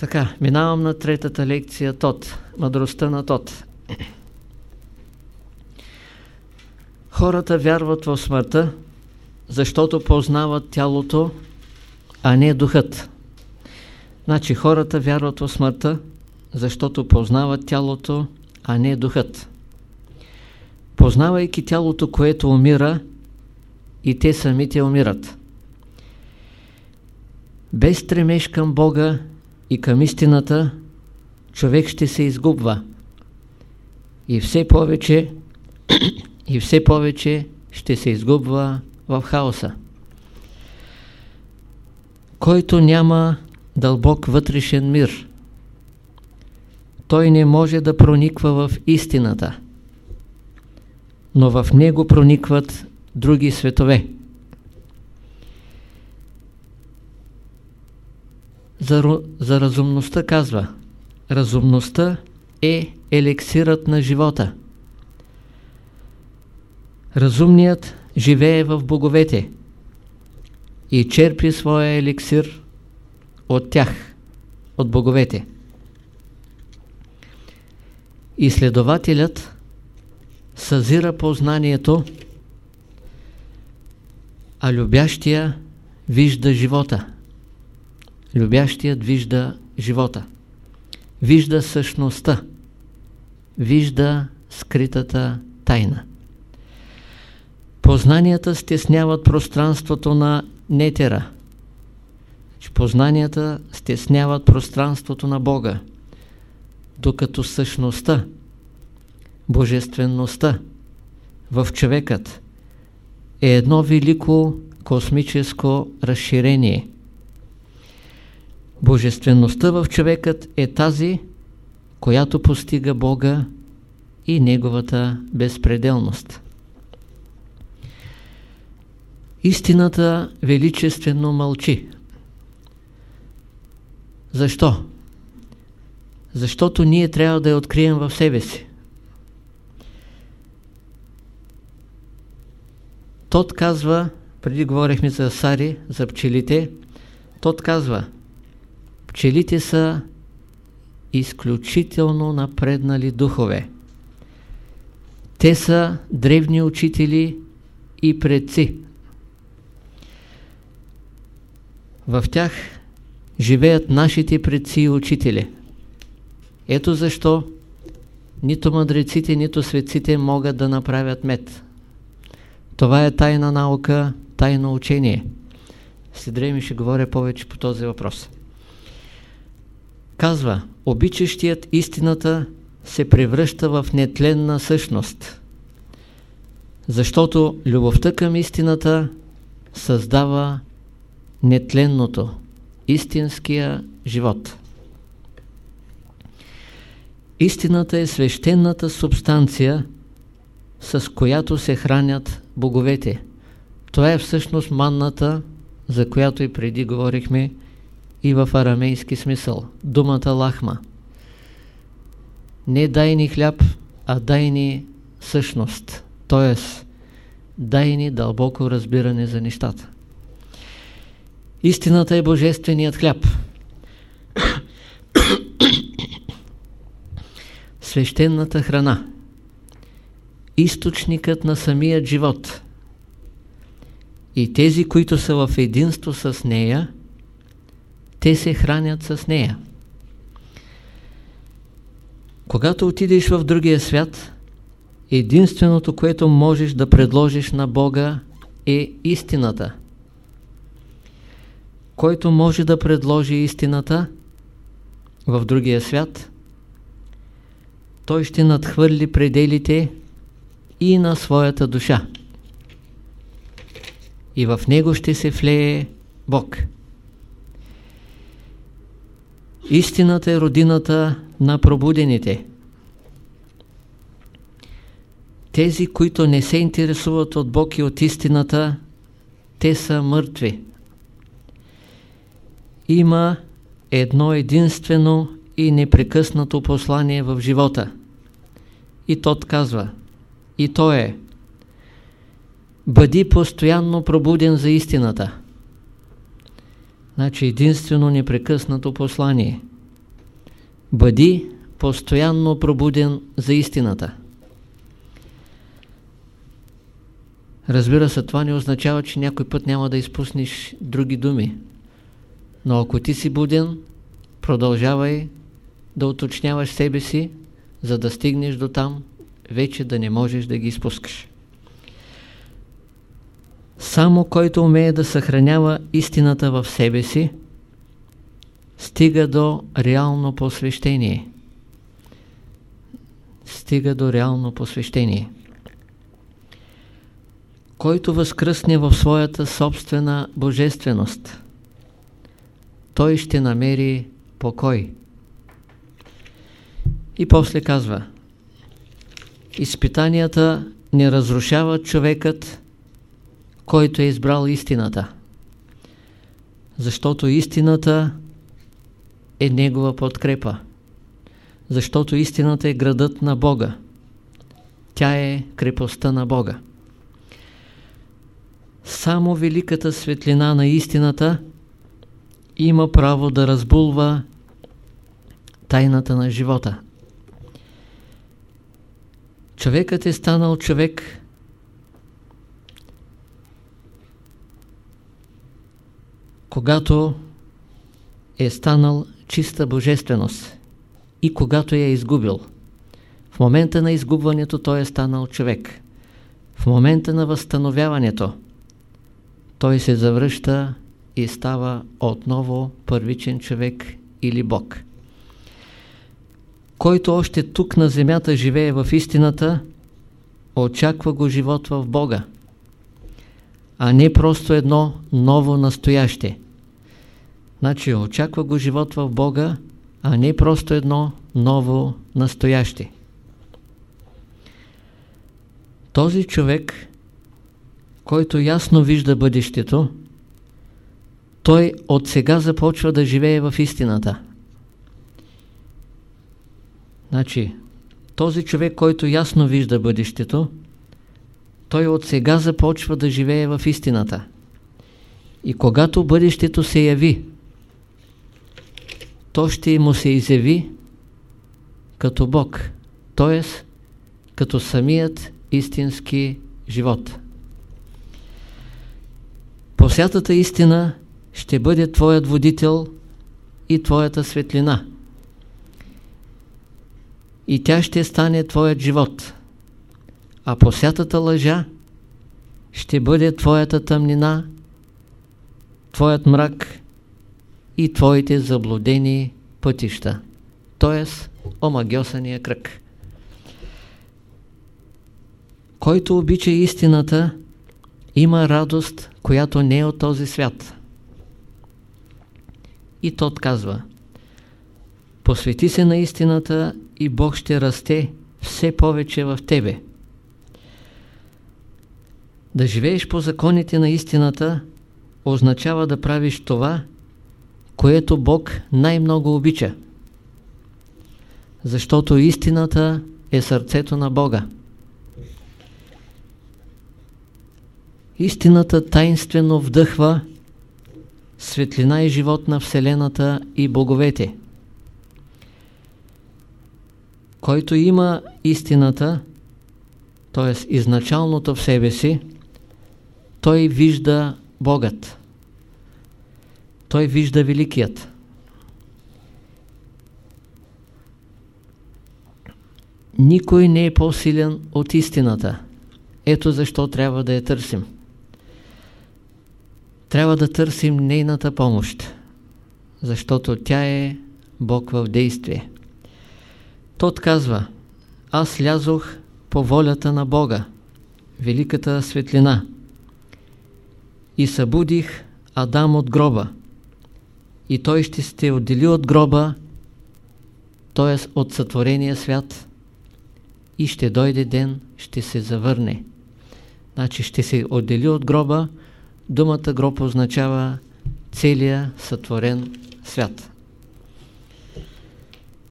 Така, минавам на третата лекция Тот. Мъдростта на Тот. Хората вярват в смъртта, защото познават тялото, а не духът. Значи хората вярват в смъртта, защото познават тялото, а не духът. Познавайки тялото, което умира, и те самите умират. Без стремеж към Бога и към истината, човек ще се изгубва. И все повече и все повече ще се изгубва в хаоса. Който няма дълбок вътрешен мир, той не може да прониква в истината, но в него проникват други светове. За, за разумността казва, разумността е елексирът на живота. Разумният живее в боговете и черпи своя еликсир от тях, от боговете. Изследователят съзира познанието, а любящия вижда живота. Любящият вижда живота. Вижда същността. Вижда скритата тайна. Познанията стесняват пространството на нетера. Познанията стесняват пространството на Бога, докато същността, божествеността в човекът е едно велико космическо разширение. Божествеността в човекът е тази, която постига Бога и Неговата безпределност. Истината величествено мълчи. Защо? Защото ние трябва да я открием в себе си. Тот казва, преди говорихме за Сари, за пчелите, Тот казва, пчелите са изключително напреднали духове. Те са древни учители и предци. В тях живеят нашите предци и учители. Ето защо нито мъдреците, нито светците могат да направят мед. Това е тайна наука, тайно учение. След ще говоря повече по този въпрос. Казва, обичащият истината се превръща в нетленна същност, защото любовта към истината създава нетленното, истинския живот. Истината е свещената субстанция, с която се хранят боговете. Това е всъщност манната, за която и преди говорихме и в арамейски смисъл. Думата лахма. Не дай ни хляб, а дай ни същност. Т.е. дай ни дълбоко разбиране за нещата. Истината е божественият хляб. Свещената храна. Източникът на самият живот. И тези, които са в единство с нея, те се хранят с нея. Когато отидеш в другия свят, единственото, което можеш да предложиш на Бога е истината. Който може да предложи истината в другия свят, той ще надхвърли пределите и на своята душа. И в него ще се влее Бог. Истината е родината на пробудените. Тези, които не се интересуват от Бог и от истината, те са мъртви. Има едно единствено и непрекъснато послание в живота. И тот казва, и то е Бъди постоянно пробуден за истината. Значи единствено непрекъснато послание. Бъди постоянно пробуден за истината. Разбира се, това не означава, че някой път няма да изпуснеш други думи. Но ако ти си буден, продължавай да уточняваш себе си, за да стигнеш до там, вече да не можеш да ги изпускаш. Само който умее да съхранява истината в себе си, стига до реално посвещение. Стига до реално посвещение. Който възкръсне в своята собствена божественост, той ще намери покой. И после казва, изпитанията не разрушават човекът, който е избрал истината. Защото истината е негова подкрепа. Защото истината е градът на Бога. Тя е крепостта на Бога. Само великата светлина на истината има право да разбулва тайната на живота. Човекът е станал човек когато е станал чиста божественост и когато я е изгубил. В момента на изгубването той е станал човек. В момента на възстановяването той се завръща и става отново първичен човек или Бог. Който още тук на земята живее в истината, очаква го живот в Бога, а не просто едно ново настояще. Значи очаква го живот в Бога, а не просто едно ново настояще. Този човек, който ясно вижда бъдещето, той от сега започва да живее в истината. Значи, този човек, който ясно вижда бъдещето, той от сега започва да живее в истината. И когато бъдещето се яви, то ще му се изяви като Бог, т.е. като самият истински живот. Посятата истина ще бъде твоят водител и твоята светлина. И тя ще стане твоят живот. А посятата лъжа ще бъде твоята тъмнина, твоят мрак и твоите заблудени пътища, т.е. омагиосания кръг. Който обича истината, има радост, която не е от този свят. И тот казва, посвети се на истината и Бог ще расте все повече в тебе. Да живееш по законите на истината означава да правиш това, което Бог най-много обича. Защото истината е сърцето на Бога. Истината тайнствено вдъхва светлина и живот на Вселената и боговете. Който има истината, т.е. изначалното в себе си, той вижда Богът той вижда Великият. Никой не е по-силен от истината. Ето защо трябва да я търсим. Трябва да търсим нейната помощ, защото тя е Бог в действие. Тот казва, аз лязох по волята на Бога, великата светлина, и събудих Адам от гроба и той ще се отдели от гроба, т.е. от сътворения свят и ще дойде ден, ще се завърне. Значи ще се отдели от гроба, думата гроб означава целия сътворен свят.